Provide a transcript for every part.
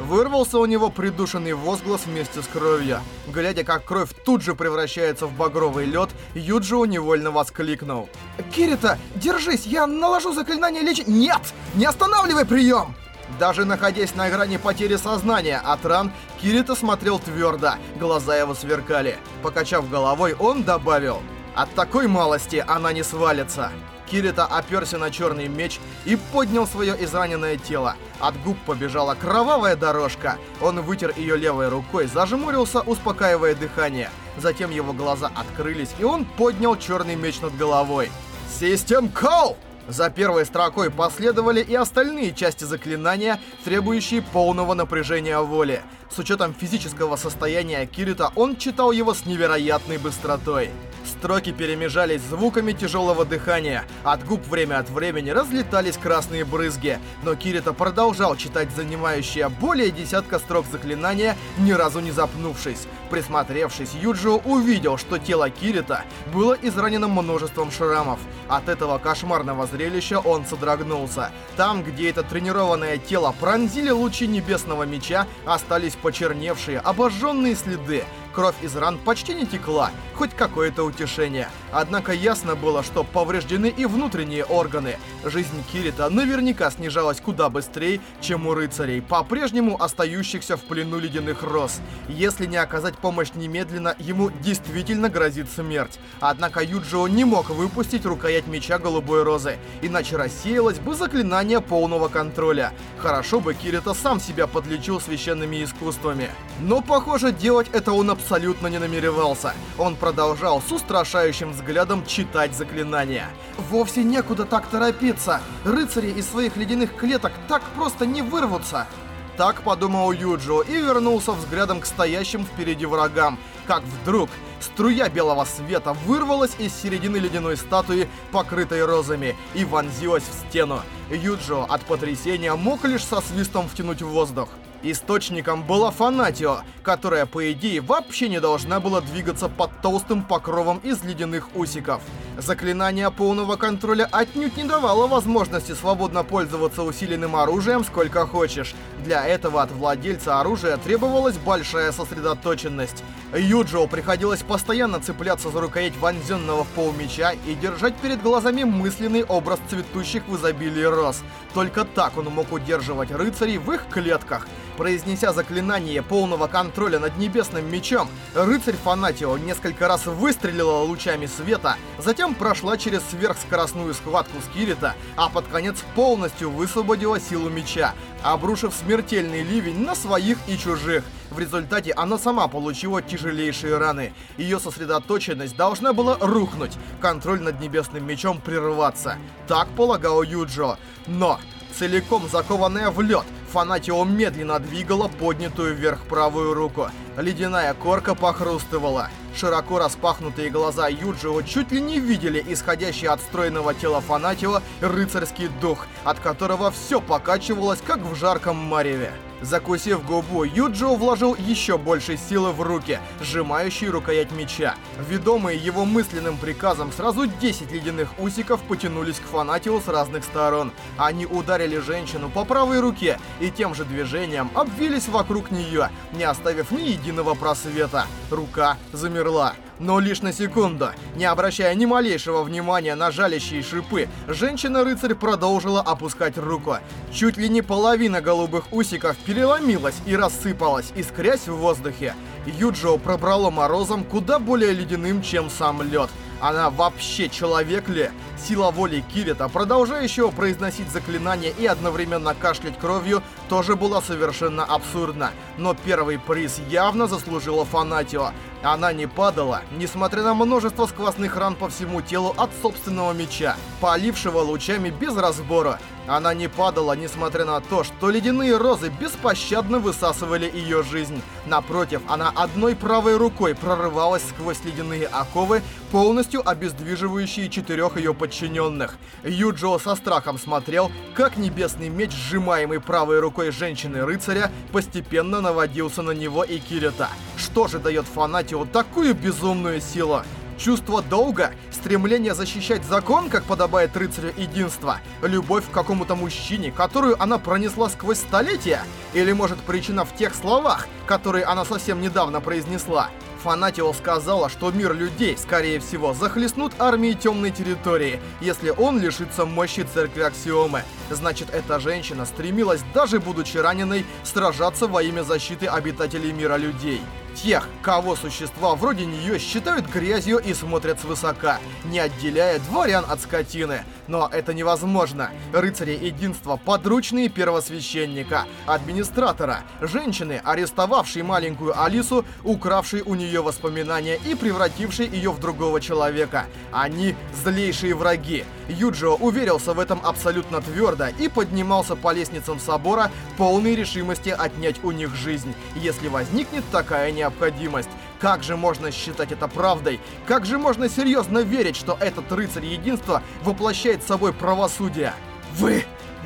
Вырвался у него придушенный возглас вместе с кровью. Глядя, как кровь тут же превращается в багровый лед, Юджио невольно воскликнул. «Кирита, держись, я наложу заклинание лечения...» «Нет! Не останавливай прием!» Даже находясь на грани потери сознания от ран, Кирита смотрел твердо, глаза его сверкали. Покачав головой, он добавил, «От такой малости она не свалится». Кирита оперся на черный меч и поднял свое израненное тело. От губ побежала кровавая дорожка. Он вытер ее левой рукой, зажмурился, успокаивая дыхание. Затем его глаза открылись, и он поднял черный меч над головой. «Систем Кол!» За первой строкой последовали и остальные части заклинания, требующие полного напряжения воли. С учетом физического состояния Кирита, он читал его с невероятной быстротой. Строки перемежались звуками тяжелого дыхания. От губ время от времени разлетались красные брызги. Но Кирита продолжал читать занимающие более десятка строк заклинания, ни разу не запнувшись. Присмотревшись, Юджио увидел, что тело Кирита было изранено множеством шрамов. От этого кошмарного зрелища он содрогнулся. Там, где это тренированное тело пронзили лучи небесного меча, остались почерневшие, обожженные следы. Кровь из ран почти не текла, хоть какое-то утешение. Однако ясно было, что повреждены и внутренние органы. Жизнь Кирита наверняка снижалась куда быстрее, чем у рыцарей, по-прежнему остающихся в плену ледяных роз. Если не оказать помощь немедленно, ему действительно грозит смерть. Однако Юджио не мог выпустить рукоять меча Голубой Розы, иначе рассеялось бы заклинание полного контроля. Хорошо бы Кирита сам себя подлечил священными искусствами. Но, похоже, делать это он абсолютно абсолютно не намеревался. Он продолжал с устрашающим взглядом читать заклинания. Вовсе некуда так торопиться. Рыцари из своих ледяных клеток так просто не вырвутся. Так подумал Юджио и вернулся взглядом к стоящим впереди врагам, как вдруг струя белого света вырвалась из середины ледяной статуи, покрытой розами, и вонзилась в стену. Юджио от потрясения мог лишь со свистом втянуть в воздух. Источником была Фанатио, которая, по идее, вообще не должна была двигаться под толстым покровом из ледяных усиков. Заклинание полного контроля отнюдь не давало возможности свободно пользоваться усиленным оружием сколько хочешь. Для этого от владельца оружия требовалась большая сосредоточенность. Юджио приходилось постоянно цепляться за рукоять вонзенного в пол меча и держать перед глазами мысленный образ цветущих в изобилии роз. Только так он мог удерживать рыцарей в их клетках. Произнеся заклинание полного контроля над небесным мечом, рыцарь Фанатио несколько раз выстрелила лучами света, затем прошла через сверхскоростную схватку с Кирита, а под конец полностью высвободила силу меча, обрушив смертельный ливень на своих и чужих. В результате она сама получила тяжелейшие раны. Ее сосредоточенность должна была рухнуть, контроль над небесным мечом прерваться. Так полагал Юджо. Но целиком закованная в лед, Фанатио медленно двигала поднятую вверх правую руку. Ледяная корка похрустывала. Широко распахнутые глаза Юджио чуть ли не видели исходящий от стройного тела Фанатио рыцарский дух, от которого все покачивалось, как в жарком мареве. Закусив губу, Юджио вложил еще больше силы в руки, сжимающие рукоять меча. Ведомые его мысленным приказом, сразу 10 ледяных усиков потянулись к Фанатио с разных сторон. Они ударили женщину по правой руке и тем же движением обвились вокруг нее, не оставив ни единого просвета. Рука замерла. Но лишь на секунду. Не обращая ни малейшего внимания на жалящие шипы, женщина-рыцарь продолжила опускать руку. Чуть ли не половина голубых усиков переломилась и рассыпалась, искрясь в воздухе. Юджио пробрало морозом куда более ледяным, чем сам лед. Она вообще человек ли? Сила воли Кирита, продолжающего произносить заклинания и одновременно кашлять кровью, тоже была совершенно абсурдна. Но первый приз явно заслужила Фанатио. Она не падала, несмотря на множество сквозных ран по всему телу от собственного меча, полившего лучами без разбора. Она не падала, несмотря на то, что ледяные розы беспощадно высасывали ее жизнь. Напротив, она одной правой рукой прорывалась сквозь ледяные оковы, полностью обездвиживающие четырех ее подчиненных. Юджио со страхом смотрел, как небесный меч, сжимаемый правой рукой женщины-рыцаря, постепенно наводился на него и Кирита. Что же дает Фанатио такую безумную силу? Чувство долга, стремление защищать закон, как подобает рыцарю единства, любовь к какому-то мужчине, которую она пронесла сквозь столетия, или может причина в тех словах, которые она совсем недавно произнесла. Фанатио сказала, что мир людей, скорее всего, захлестнут армии темной территории, если он лишится мощи церкви Аксиомы. Значит, эта женщина стремилась, даже будучи раненой, сражаться во имя защиты обитателей мира людей тех, кого существа вроде нее считают грязью и смотрят свысока, не отделяя дворян от скотины. Но это невозможно. Рыцари единства, подручные первосвященника, администратора, женщины, арестовавшей маленькую Алису, укравшей у нее воспоминания и превратившей ее в другого человека. Они злейшие враги. Юджио уверился в этом абсолютно твердо и поднимался по лестницам собора полной решимости отнять у них жизнь, если возникнет такая необходимость. Как же можно считать это правдой? Как же можно серьезно верить, что этот рыцарь единства воплощает собой правосудие? Вы...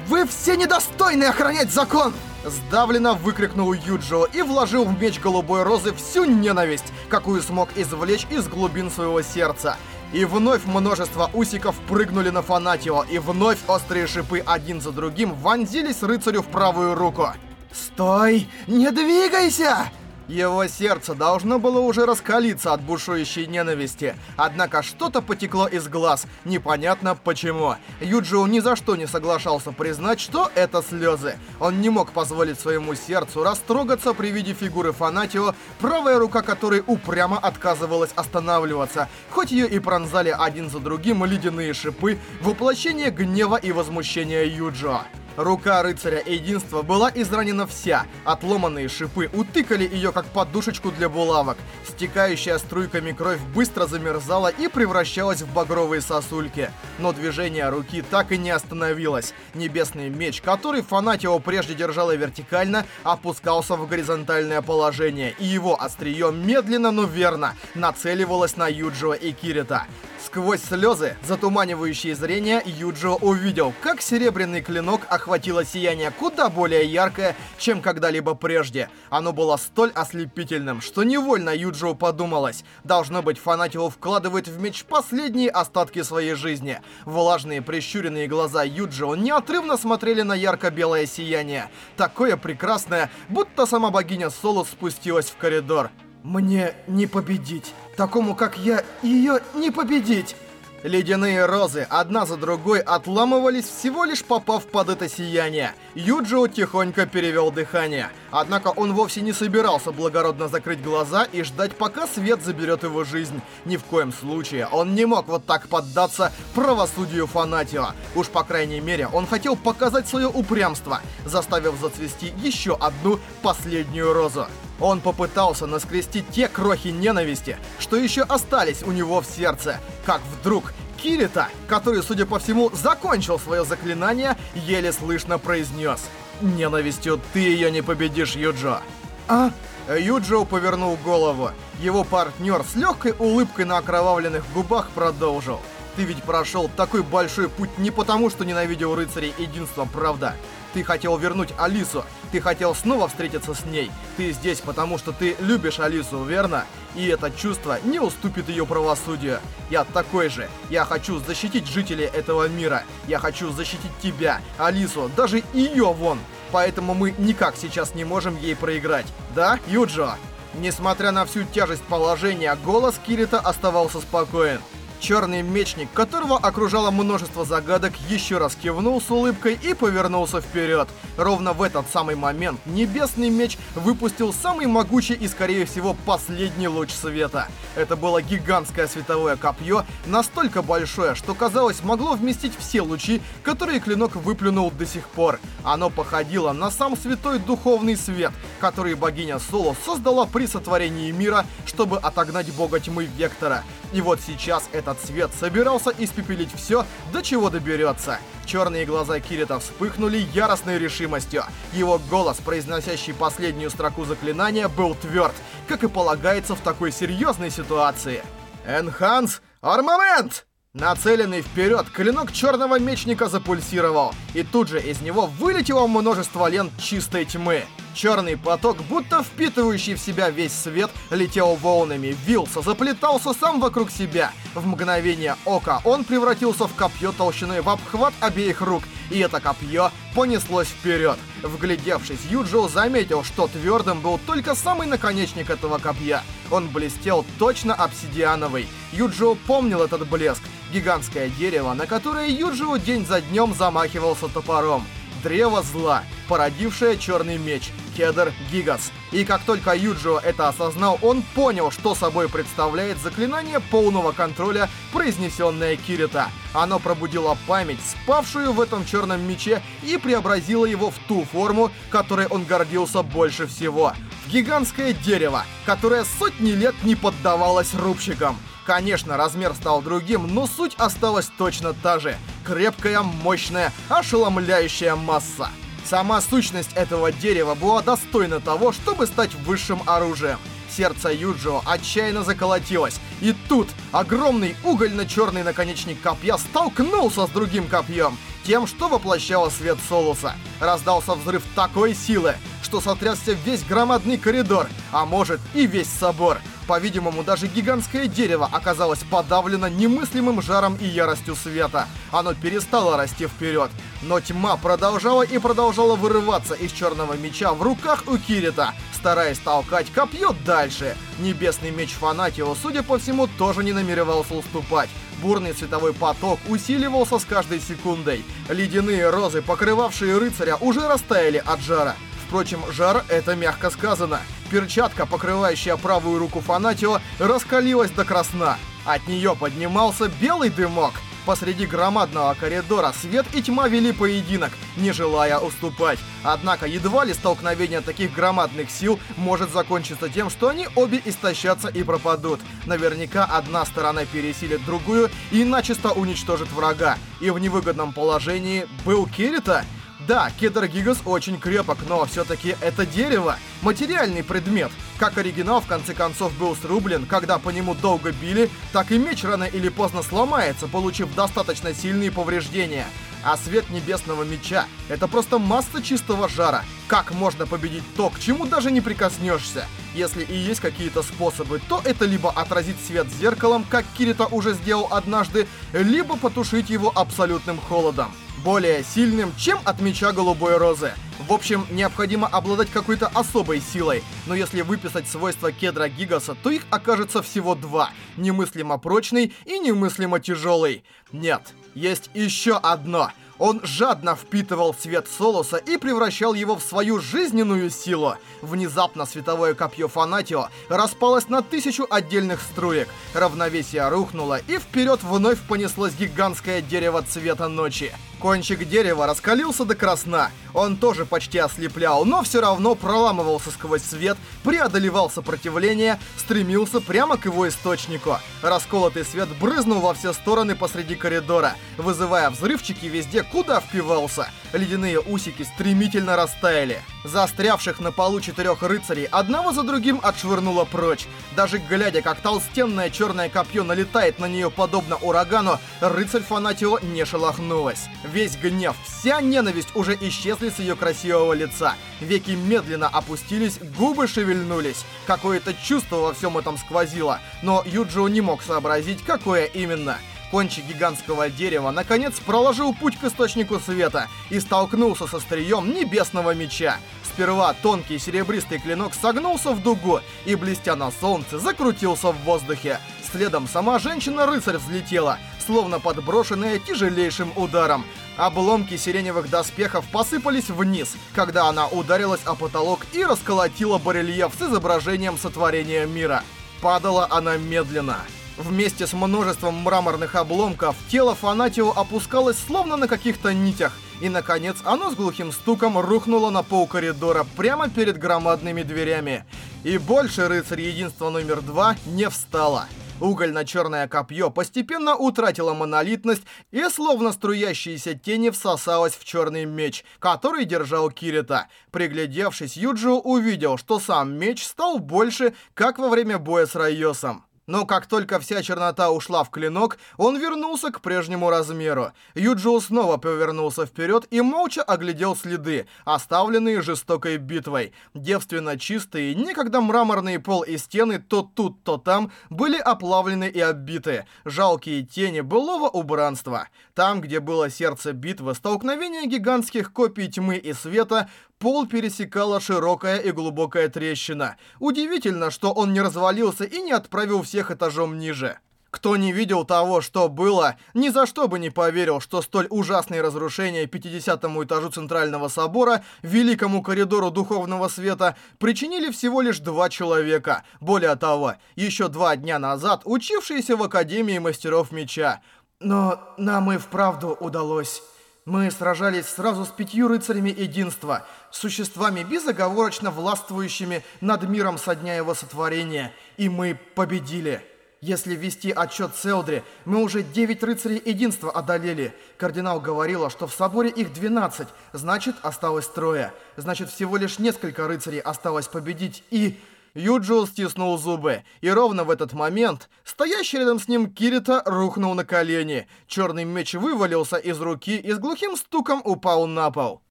Вы все недостойны охранять закон! Сдавленно выкрикнул Юджио и вложил в меч голубой розы всю ненависть, какую смог извлечь из глубин своего сердца. И вновь множество усиков прыгнули на Фанатио, и вновь острые шипы один за другим вонзились рыцарю в правую руку. «Стой! Не двигайся!» Его сердце должно было уже раскалиться от бушующей ненависти. Однако что-то потекло из глаз, непонятно почему. Юджио ни за что не соглашался признать, что это слезы. Он не мог позволить своему сердцу растрогаться при виде фигуры Фанатио, правая рука которой упрямо отказывалась останавливаться, хоть ее и пронзали один за другим ледяные шипы, воплощение гнева и возмущения Юджио. Рука рыцаря единства была изранена вся. Отломанные шипы утыкали ее как подушечку для булавок. Стекающая струйками кровь быстро замерзала и превращалась в багровые сосульки. Но движение руки так и не остановилось. Небесный меч, который Фанатио прежде держала вертикально, опускался в горизонтальное положение, и его острие медленно, но верно нацеливалось на Юджио и Кирита. Сквозь слезы, затуманивающие зрение, Юджио увидел, как серебряный клинок охватило сияние куда более яркое, чем когда-либо прежде. Оно было столь ослепительным, что невольно Юджио подумалось. Должно быть, Фанатио вкладывает в меч последние остатки своей жизни. Влажные прищуренные глаза Юджио неотрывно смотрели на ярко-белое сияние. Такое прекрасное, будто сама богиня Солус спустилась в коридор. «Мне не победить. Такому, как я, ее не победить!» Ледяные розы одна за другой отламывались, всего лишь попав под это сияние. Юджио тихонько перевел дыхание. Однако он вовсе не собирался благородно закрыть глаза и ждать, пока свет заберет его жизнь. Ни в коем случае он не мог вот так поддаться правосудию Фанатио. Уж по крайней мере он хотел показать свое упрямство, заставив зацвести еще одну последнюю розу. Он попытался наскрести те крохи ненависти, что еще остались у него в сердце, как вдруг Кирита, который, судя по всему, закончил свое заклинание, еле слышно произнес «Ненавистью ты ее не победишь, Юджо». «А?» Юджо повернул голову. Его партнер с легкой улыбкой на окровавленных губах продолжил. «Ты ведь прошел такой большой путь не потому, что ненавидел рыцарей единства, правда?» Ты хотел вернуть Алису. Ты хотел снова встретиться с ней. Ты здесь, потому что ты любишь Алису, верно? И это чувство не уступит ее правосудию. Я такой же. Я хочу защитить жителей этого мира. Я хочу защитить тебя, Алису, даже ее вон. Поэтому мы никак сейчас не можем ей проиграть. Да, Юджо? Несмотря на всю тяжесть положения, голос Кирита оставался спокоен. Черный мечник, которого окружало множество загадок, еще раз кивнул с улыбкой и повернулся вперед. Ровно в этот самый момент небесный меч выпустил самый могучий и, скорее всего, последний луч света. Это было гигантское световое копье, настолько большое, что, казалось, могло вместить все лучи, которые клинок выплюнул до сих пор. Оно походило на сам святой духовный свет, который богиня Соло создала при сотворении мира, чтобы отогнать бога тьмы Вектора. И вот сейчас этот свет собирался испепелить все, до чего доберется. Черные глаза Кирита вспыхнули яростной решимостью. Его голос, произносящий последнюю строку заклинания, был тверд, как и полагается в такой серьезной ситуации. «Энханс! Армамент!» Нацеленный вперед, клинок черного мечника запульсировал, и тут же из него вылетело множество лент чистой тьмы. Черный поток, будто впитывающий в себя весь свет, летел волнами, вился, заплетался сам вокруг себя. В мгновение ока он превратился в копье толщиной в обхват обеих рук, и это копье понеслось вперед. Вглядевшись, Юджио заметил, что твердым был только самый наконечник этого копья. Он блестел точно обсидиановый. Юджио помнил этот блеск. Гигантское дерево, на которое Юджио день за днем замахивался топором. Древо зла, породившее черный меч, кедр Гигас. И как только Юджио это осознал, он понял, что собой представляет заклинание полного контроля, произнесенное Кирита. Оно пробудило память, спавшую в этом черном мече, и преобразило его в ту форму, которой он гордился больше всего. В гигантское дерево, которое сотни лет не поддавалось рубщикам. Конечно, размер стал другим, но суть осталась точно та же. Крепкая, мощная, ошеломляющая масса. Сама сущность этого дерева была достойна того, чтобы стать высшим оружием. Сердце Юджио отчаянно заколотилось. И тут огромный угольно-черный наконечник копья столкнулся с другим копьем, тем, что воплощало свет Солуса. Раздался взрыв такой силы, что сотрясся весь громадный коридор, а может и весь собор. По-видимому, даже гигантское дерево оказалось подавлено немыслимым жаром и яростью света. Оно перестало расти вперед. Но тьма продолжала и продолжала вырываться из черного меча в руках у Кирита, стараясь толкать копье дальше. Небесный меч Фанатио, судя по всему, тоже не намеревался уступать. Бурный световой поток усиливался с каждой секундой. Ледяные розы, покрывавшие рыцаря, уже растаяли от жара. Впрочем, жар — это мягко сказано. Перчатка, покрывающая правую руку Фанатио, раскалилась до красна. От нее поднимался белый дымок. Посреди громадного коридора свет и тьма вели поединок, не желая уступать. Однако едва ли столкновение таких громадных сил может закончиться тем, что они обе истощатся и пропадут. Наверняка одна сторона пересилит другую и начисто уничтожит врага. И в невыгодном положении был Кирита? Да, кедр Гигас очень крепок, но все-таки это дерево. Материальный предмет. Как оригинал в конце концов был срублен, когда по нему долго били, так и меч рано или поздно сломается, получив достаточно сильные повреждения. А свет небесного меча — это просто масса чистого жара. Как можно победить то, к чему даже не прикоснешься? Если и есть какие-то способы, то это либо отразить свет зеркалом, как Кирита уже сделал однажды, либо потушить его абсолютным холодом более сильным, чем от меча голубой розы. В общем, необходимо обладать какой-то особой силой, но если выписать свойства кедра Гигаса, то их окажется всего два. Немыслимо прочный и немыслимо тяжелый. Нет, есть еще одно. Он жадно впитывал цвет Солоса и превращал его в свою жизненную силу. Внезапно световое копье Фанатио распалось на тысячу отдельных струек. Равновесие рухнуло, и вперед вновь понеслось гигантское дерево цвета ночи. Кончик дерева раскалился до красна. Он тоже почти ослеплял, но все равно проламывался сквозь свет, преодолевал сопротивление, стремился прямо к его источнику. Расколотый свет брызнул во все стороны посреди коридора, вызывая взрывчики везде, куда впивался. Ледяные усики стремительно растаяли. Застрявших на полу четырех рыцарей одного за другим отшвырнуло прочь. Даже глядя, как толстенное черное копье налетает на нее подобно урагану, рыцарь Фанатио не шелохнулась. Весь гнев, вся ненависть уже исчезли с ее красивого лица. Веки медленно опустились, губы шевельнулись. Какое-то чувство во всем этом сквозило, но Юджио не мог сообразить, какое именно. Кончик гигантского дерева наконец проложил путь к источнику света и столкнулся со стрием небесного меча. Сперва тонкий серебристый клинок согнулся в дугу и, блестя на солнце, закрутился в воздухе. Следом сама женщина-рыцарь взлетела, словно подброшенная тяжелейшим ударом. Обломки сиреневых доспехов посыпались вниз, когда она ударилась о потолок и расколотила барельеф с изображением сотворения мира. Падала она медленно. Вместе с множеством мраморных обломков тело Фанатио опускалось словно на каких-то нитях, и, наконец, оно с глухим стуком рухнуло на пол коридора прямо перед громадными дверями. И больше рыцарь единства номер два не встала. Угольно-черное копье постепенно утратило монолитность и словно струящиеся тени всосалось в черный меч, который держал Кирита. Приглядевшись, Юджио увидел, что сам меч стал больше, как во время боя с Райосом. Но как только вся чернота ушла в клинок, он вернулся к прежнему размеру. Юджио снова повернулся вперед и молча оглядел следы, оставленные жестокой битвой. Девственно чистые, никогда мраморные пол и стены то тут, то там были оплавлены и оббиты. Жалкие тени былого убранства. Там, где было сердце битвы, столкновение гигантских копий тьмы и света, Пол пересекала широкая и глубокая трещина. Удивительно, что он не развалился и не отправил всех этажом ниже. Кто не видел того, что было, ни за что бы не поверил, что столь ужасные разрушения 50-му этажу Центрального Собора, Великому коридору Духовного Света, причинили всего лишь два человека. Более того, еще два дня назад учившиеся в Академии Мастеров Меча. Но нам и вправду удалось... Мы сражались сразу с пятью рыцарями единства, существами безоговорочно властвующими над миром со дня его сотворения, и мы победили. Если ввести отчет Селдри, мы уже девять рыцарей единства одолели. Кардинал говорила, что в соборе их 12, значит осталось трое. Значит всего лишь несколько рыцарей осталось победить и... Юджио стиснул зубы, и ровно в этот момент стоящий рядом с ним Кирита рухнул на колени. Черный меч вывалился из руки и с глухим стуком упал на пол.